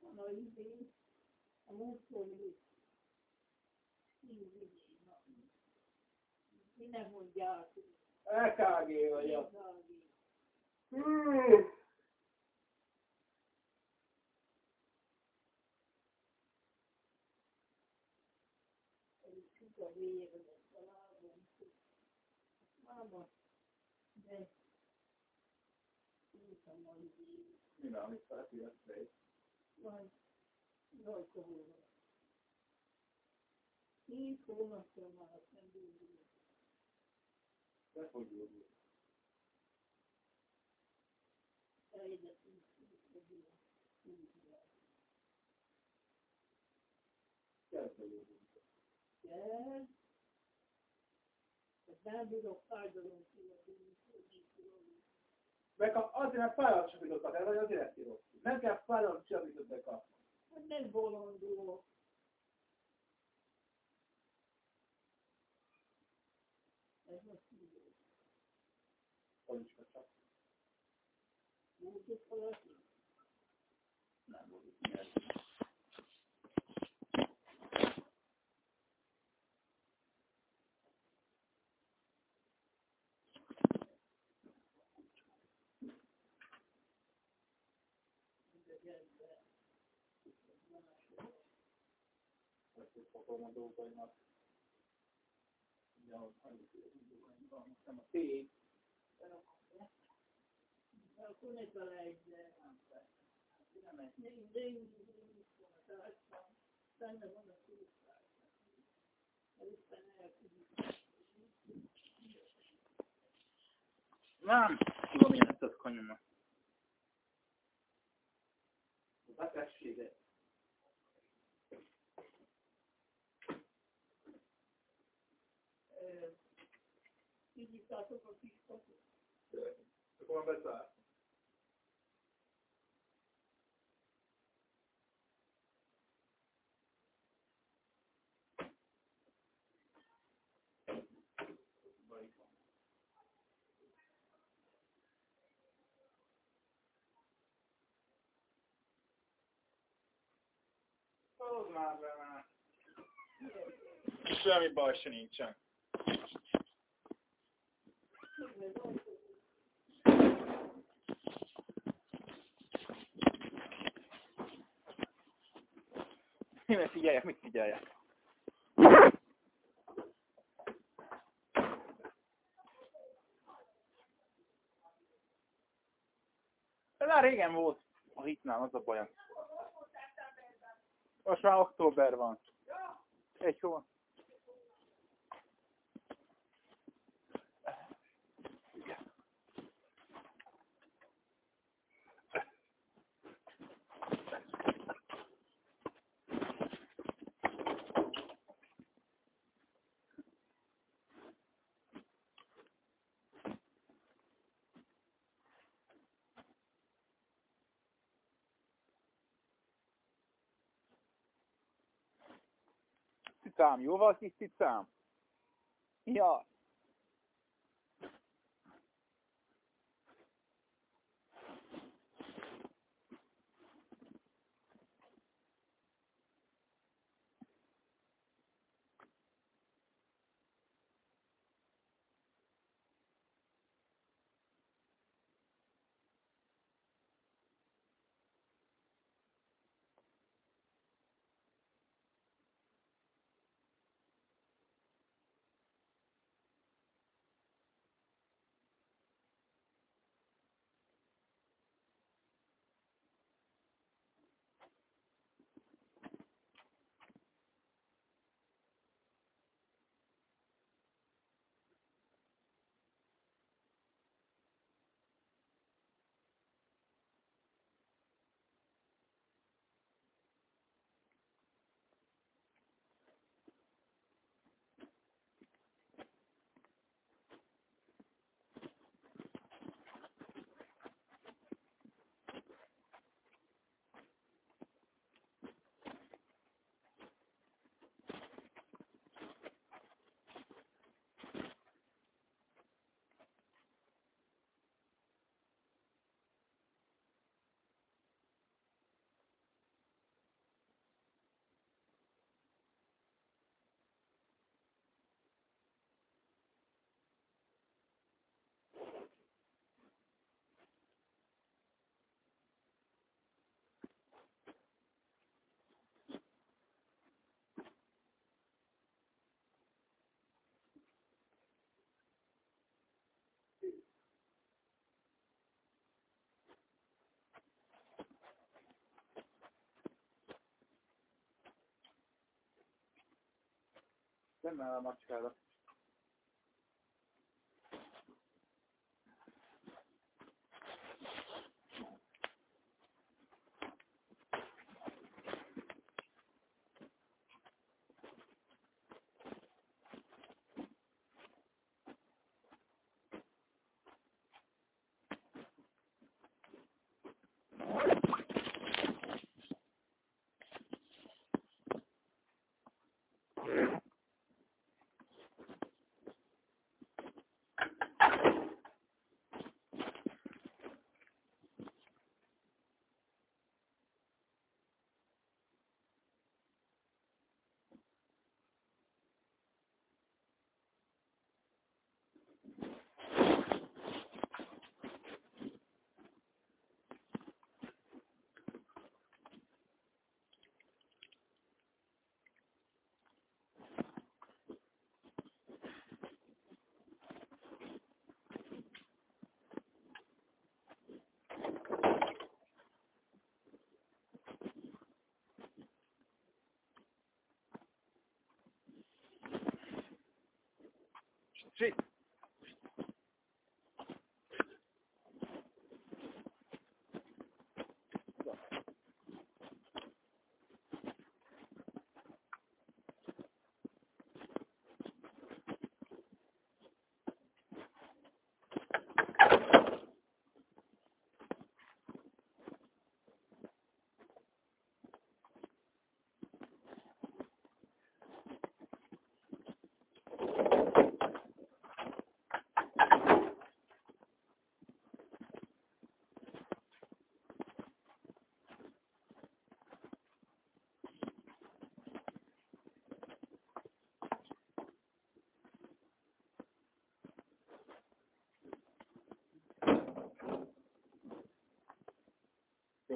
van a izé, a múltkori Minek mondják? EKG vagyok. Hmm. a végre lesz a lábom. Máma, de Mi van, amit felfigyelsz majd rajkolóra. Hét hónapja már nem bírjuk. De hogy jó. Elégedtünk visszabillen. Kezdve jó. Kell. Nem bírok fájdalom kiadni, Meg a, azért, mert fájdalomcsillapítottak el, vagy azért ezt írok. Nem kell fájdalomcsillapított bekapni. Hát nem bolondulok. Ez most így. Hogy is csak. Úgy is valaki. Nem itt Fotom a dolgaimat. Ja, nem a tény. Akkor ne felejtsd el. Nem, de én benne van a kultúrában. Isten elküldik. Nem, tudom, milyen ezt a kanyomat. A betegséget. Be már. Semmi baj se nincsen. Én figyeljek, mit figyeljek? Ez már régen volt a hitnál, az a bajom. Most már október van. Egy hó. Cicám, jóval kis cicám? Ja. Stemmer macht gerade. Yeah.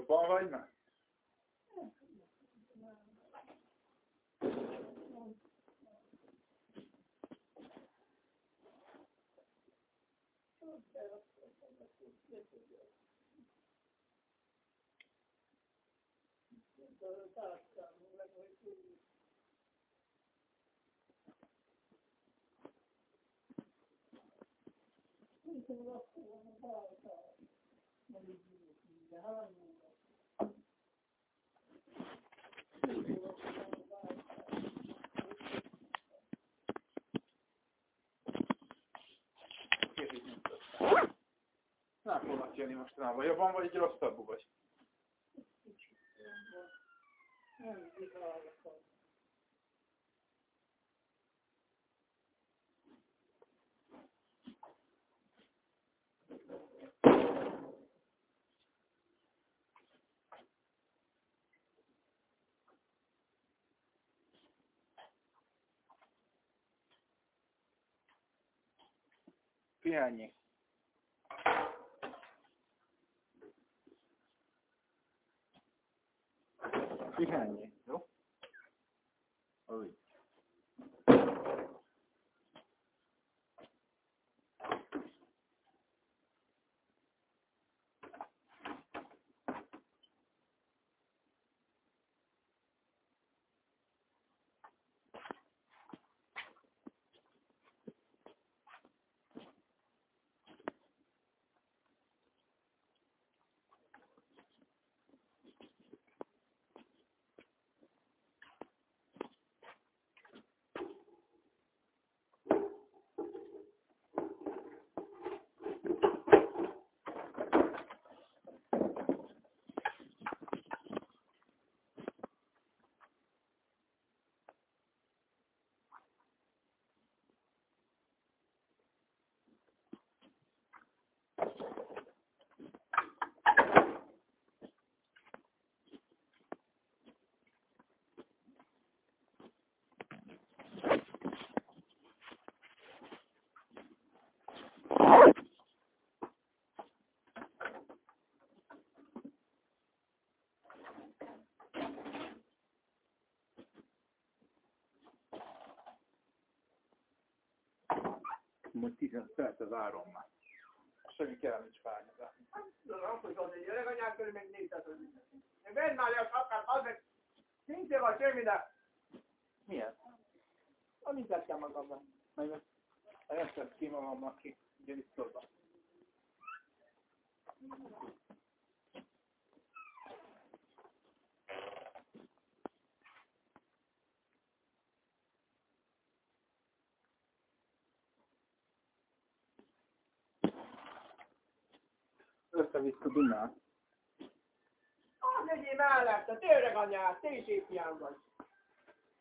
Jobban vagy már? Nem fognak jönni mostanában. Jobban vagy, egy rosszabbul 你看呢？Most 15 perce várom már. Semmi kell, nincs fájni. Akkor az egy öreg anyák körül még nézhet, hogy Én venn már le a sapkát, az meg szintén van semmi, de Milyen? Amit tettem magamnak. Meg nem tesz ki magamnak ki. Ugye biztosban. Össze-vissza Dunát. Az legyél mellette, tényleg anyád, te is épián vagy.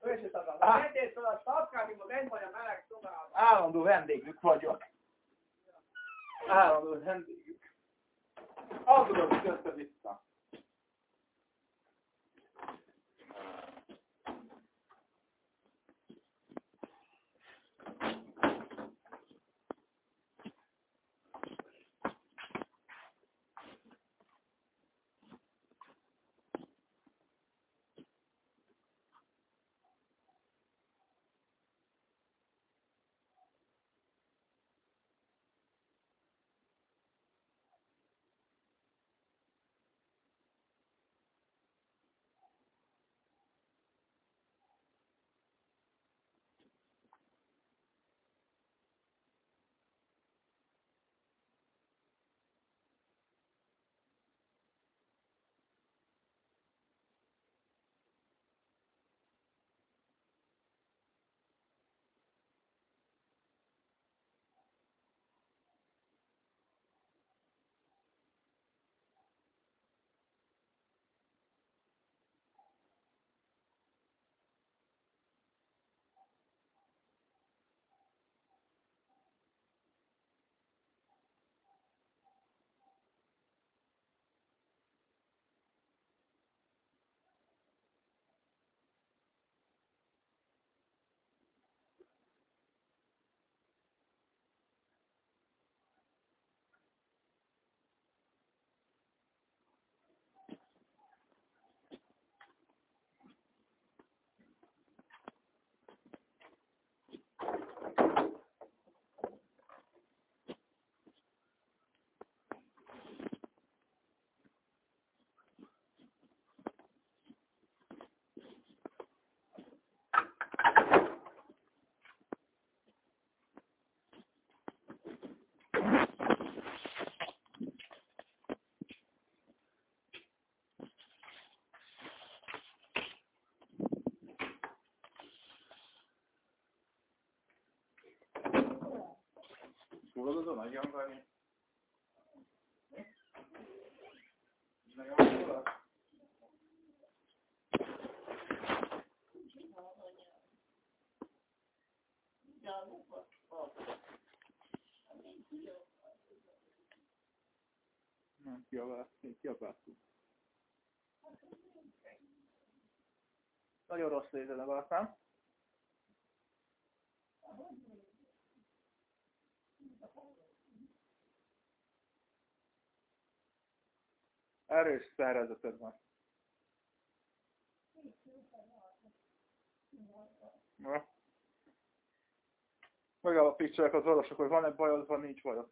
Ő se tudod. Ah. Mentél fel a sapkámba, bent vagy a meleg szobában. Állandó vendégük vagyok. Állandó vendégük. Hogy össze-vissza. Tudod azon nagyon venni? Nagyon tudod? Nem kiabáltunk, kiabáltunk. Nagyon rossz lézene volt, nem? Erős szervezeted van. Megállapítsák az orvosok, hogy van-e bajod, van nincs bajod.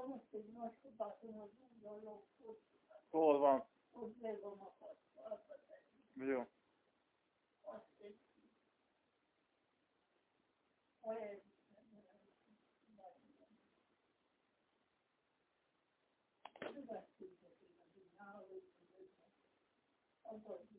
tudom, Most egy ott, Hol van? ott Jó. azt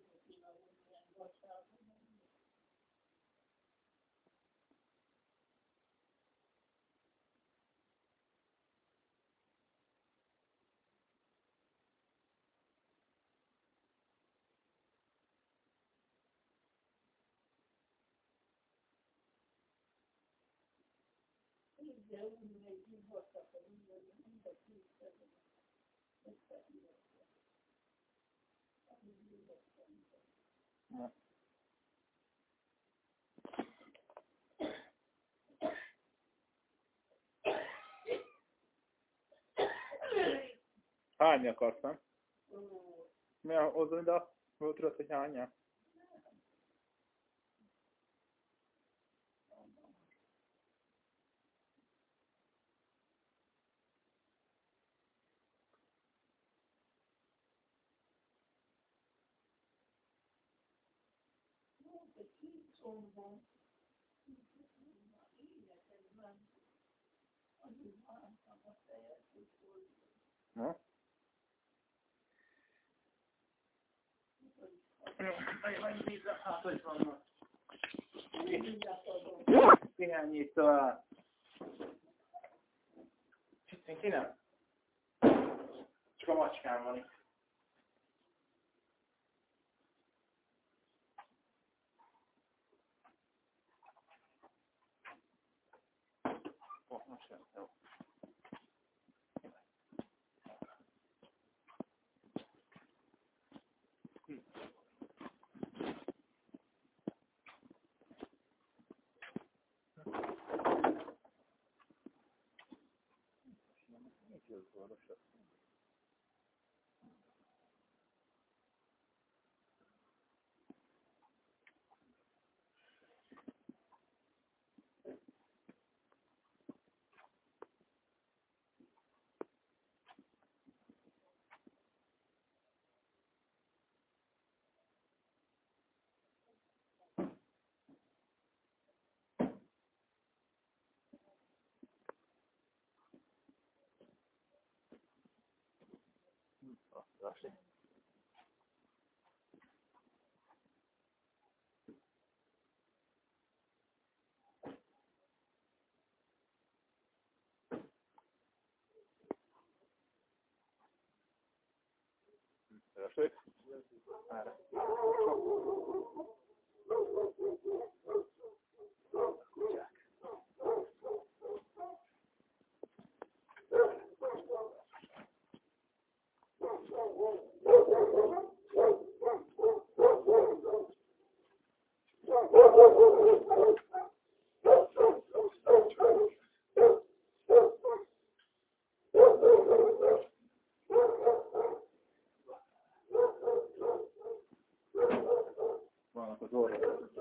akarsz, nem? Mi a hozzá ide a tudod, hogy hányan? Hogy vannak. Néhány itt talán. Senki nem? Csak a macskám van itt. Oh, most sem, jó. Oh, actually. Teodoro.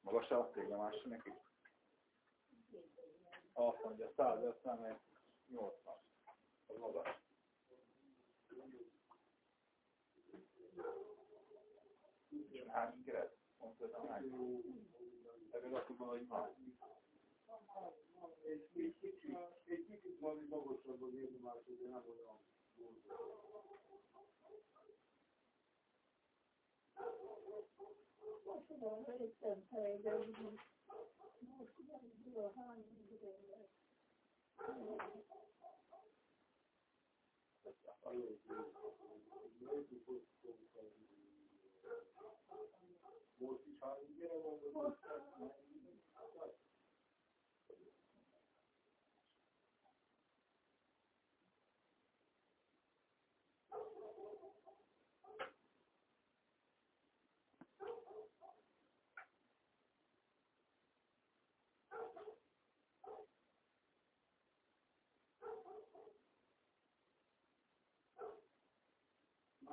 Maga se azt tégla más neki? Azt mondja, 150 meg 80. Az magas. Hány kereszt? Mondtad, hány? Ebből azt tudom, hogy van. Egy kicsit, egy kicsit valami magasabb az érdomás, de nem olyan Most tudom, hogy itt nem helyben,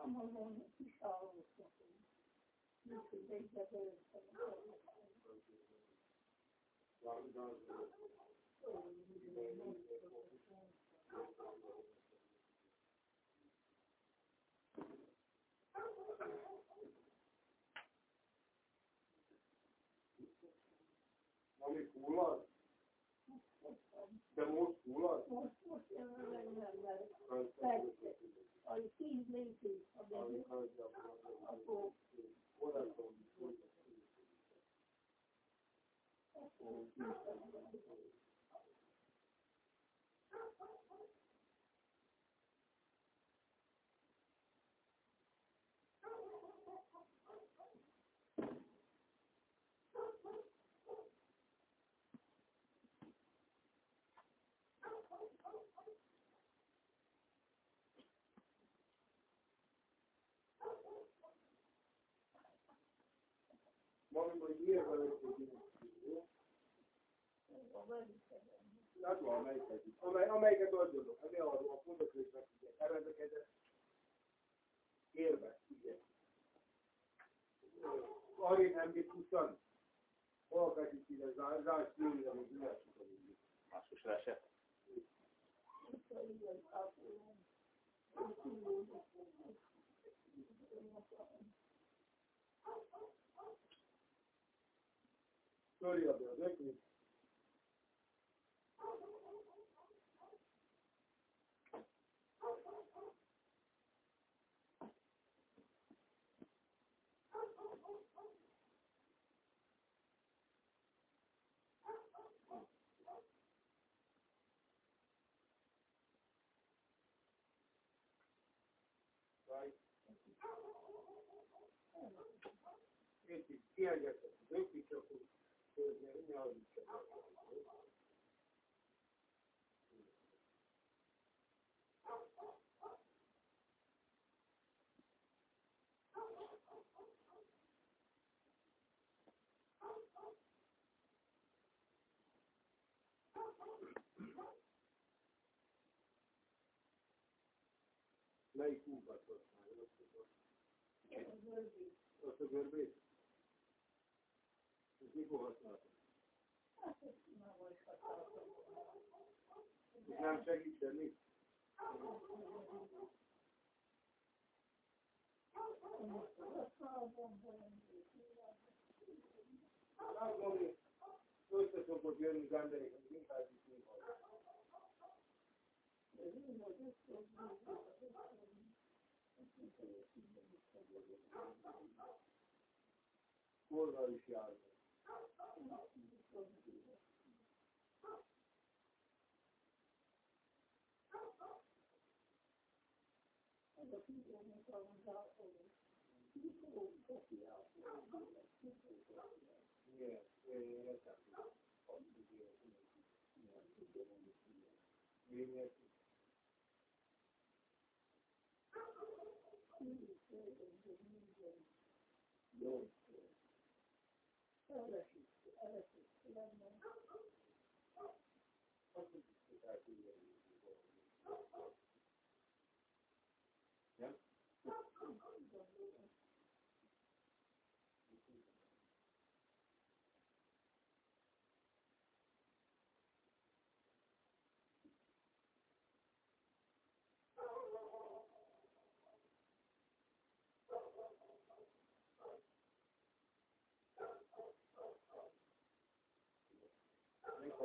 most nem tudom, hány időre. Most is hány gyere van, Most Mama van kis alvosnak. Úgyhogy egyre bőrtem. Ami fullad? De most fullad? Most, most or you see his negative of the Opo. Opo. Amely, amelyiket adjatok. Hát ne arról a pontokrésnek, ugye, ezeket érve, ugye. Arén nem biztosan, hol kezdjük ide, zárás, jövőre, még üres, Máshoz esett. Törje be az ökét. Én így kiengedtem az ökét, akkor törni, ne Lai kūpa tos, lai kūpa tos. Tos garbės. Mikor használta? És nem segít semmit? Hát mondjuk, össze szokott jönni az emberek, amik inkább is nem Korra is jár. Igen, én értem. Én értem. Jó. Azt mondjuk, hogy Nem? Az ezt a vatát mi a jutott? Ez jó erősen tudni oda vatát. Elnyerte, ez igen, ujjaiba, ezt a vatát. Ugye még, még ugye, nyomja. Jó? Jó? Az nyomja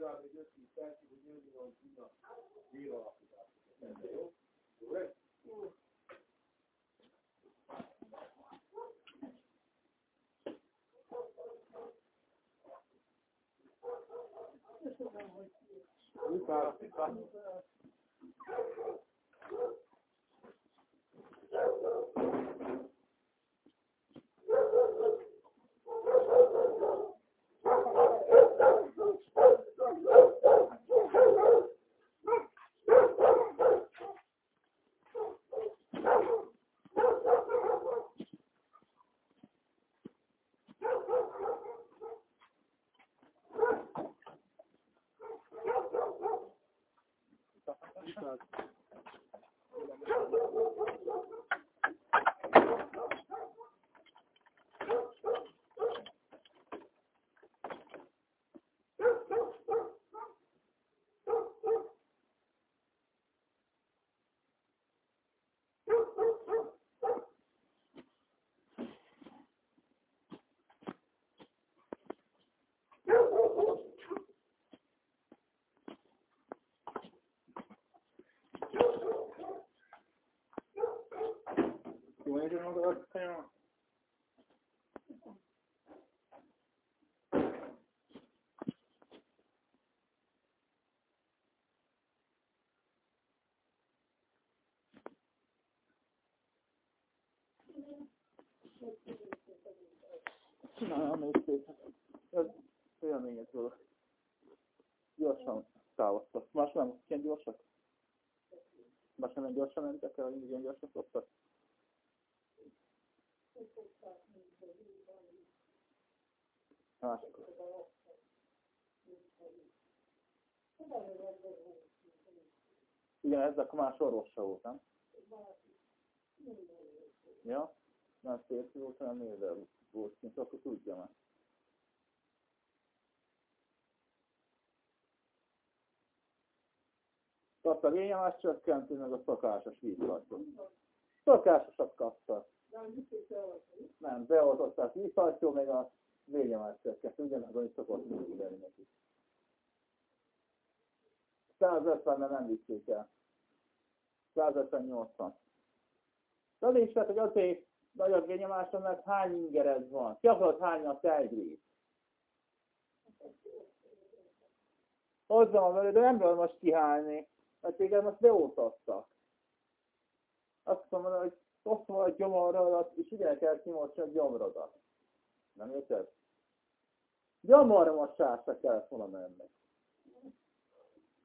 legalább egy 5-10 percig, hogy hogy tudna vér alapításokat. Jó? Jó? Oui, ça, c'est. Jó, is magad. Csinálja még szépen. Ez élményet róla. Gyorsan távoztak. Más nem ilyen gyorsak? Más nem gyorsan mentek el, hogy ilyen gyorsan szoktak? Igen, ez akkor más orvosa volt, nem? Ja? Nem férfi volt, hanem nővel volt kint, akkor tudja már. Kapta a lényemás csökkentő, meg a szokásos víztartót. Szokásosat kapta. Nem, beoltották víztartó, meg a lényemás csökkentő, ugyanaz, amit szokott működni neki. 150-ben nem vitték el. 150-80. Az is lehet, hogy azért nagy vényomáson, mert hány ingered van. Akarod hányni a tejgrét? Hozzá van veled, de nem kell most kihányni, mert téged most beoltottak. Azt mondom, hogy ott van a gyomorradat, és ide kell kimosni a gyomrodat. Nem érted? Gyomorra mosásra kellett volna menni.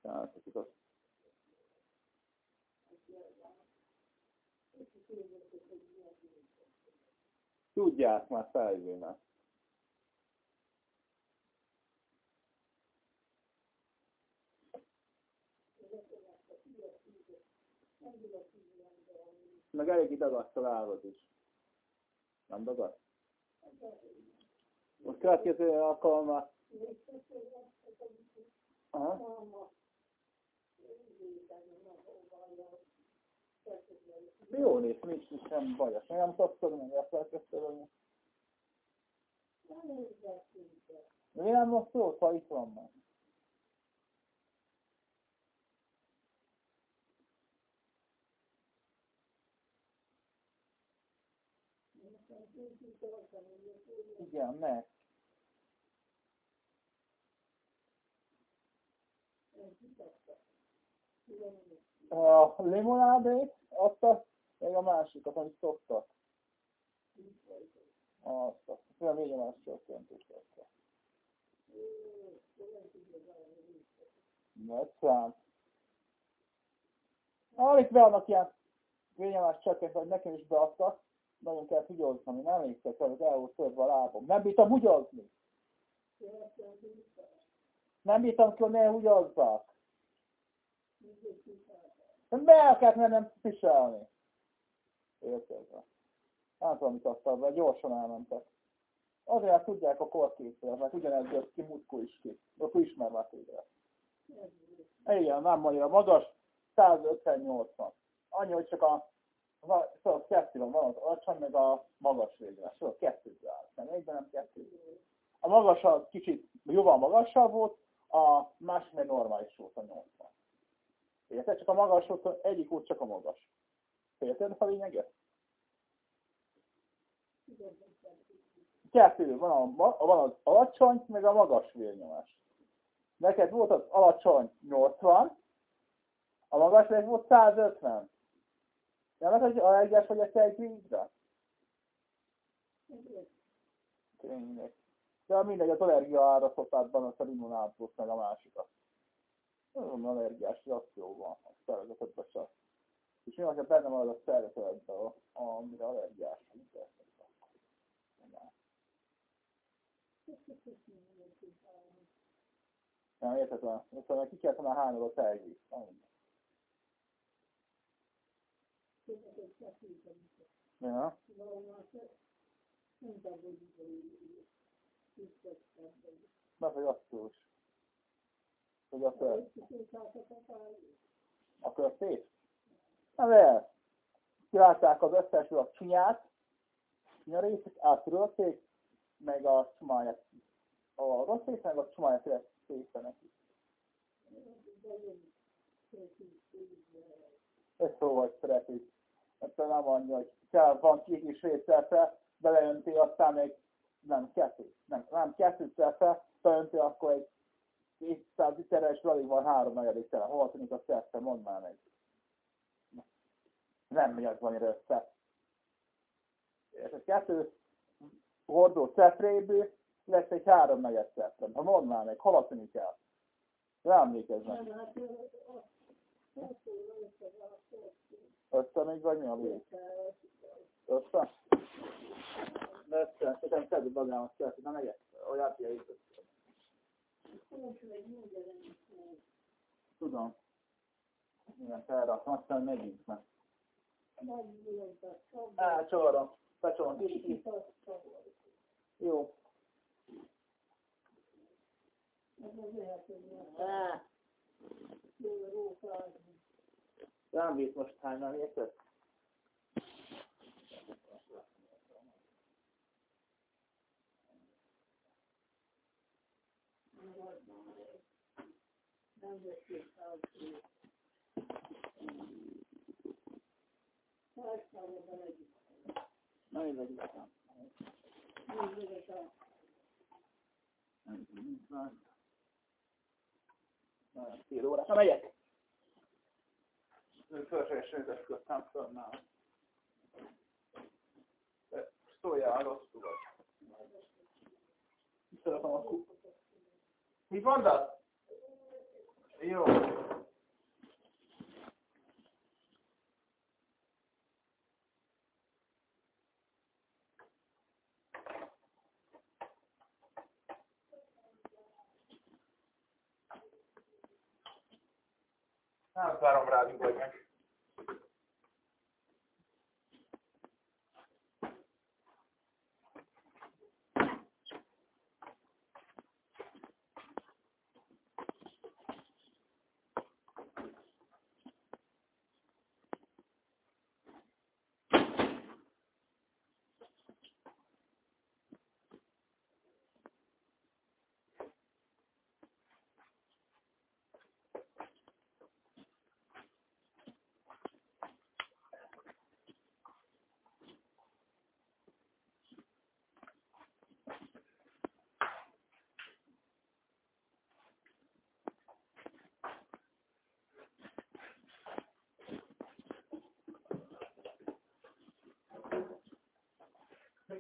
Tehát, hogy az Tudják már fejlőnek. Meg elég dagadt a lábad is. Nem dagadt? Most következő alkalommal. Aha. Jó néz, nincs, sem bajos. Nem tudod, nem elfelejtetted, hogy... Miért nem most szólt, ha itt van már? Igen, meg. A limonádét, azt a, meg a másikat, amit szoktak. Azt a, olyan még a más csökkentőt szoktak. Megszám. Alig beadnak ilyen vényelás csökkent, vagy nekem is beadtak. Nagyon kell hugyozni, nem el volt törve a lábom. Nem bírtam hugyozni. Nem bírtam ki, hogy ne hugyozzak. Be kellett mennem viselni. Érted? Nem tudom, mit adtam be, gyorsan elmentek. Azért tudják a korkészről, mert ugyanez jött ki Mutkó is ki. Akkor ismer már téged. Igen, nem annyira magas, 150-80. Annyi, hogy csak a szóval kettő van, az alacsony, meg a magas végre. Szóval kettőből áll. Nem egyben, nem kettő. A magas az kicsit jóval magasabb volt, a másik meg normális volt a 80. Érted? Csak a magas volt, egyik út csak a magas. Érted a lényeget? Kettő, van, a, van az alacsony, meg a magas vérnyomás. Neked volt az alacsony 80, a magas meg volt 150. Nem az, hogy allergiás vagy a egy vízre? Tényleg. De mindegy, az allergia áraszotátban a limonádot meg a másikat. Nagyon allergiás reakció van a szervezetedben csak. És mi van, ha benne marad a szervezetedben, amire allergiás vagy? Nem, érted? Szóval ki kellett volna hányod a telgés. Ja. Na, hogy is. Hogy azt el. Akkor szép? Na de, kilátták az összes a csinyát, csinya részét, átrölték, meg a csumáját, a rossz rész, meg a csumáját szépen neki. Ez szó, hogy szeretik. Ebben nem annyi, hogy kell, van két és fél beleönti, aztán még nem kettő, nem, nem kettő szerfe, beönti, akkor egy 200 literes, van három negyedik tele. Hol tűnik a szerfe, mondd már meg. Nem mi az van össze. És egy kettő hordó szetréből lesz egy három negyed szetrem. Ha mondd már meg, hol tűnik el? Rá emlékeznek. Össze még vagy mi a vég? Össze? Össze, nekem szedő magámat megyek, olyan fia is össze. Tudom. Igen, felraktam, aztán megyünk meg. Á, csorom. Becsolom. Jó. Á. Nem visz most hányan, érted? Na, megyek. Fölsős köttem föl már. Szóljál, rosszul vagy. Szeretem a kuk. Mit mondasz? Jó.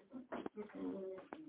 Thank you.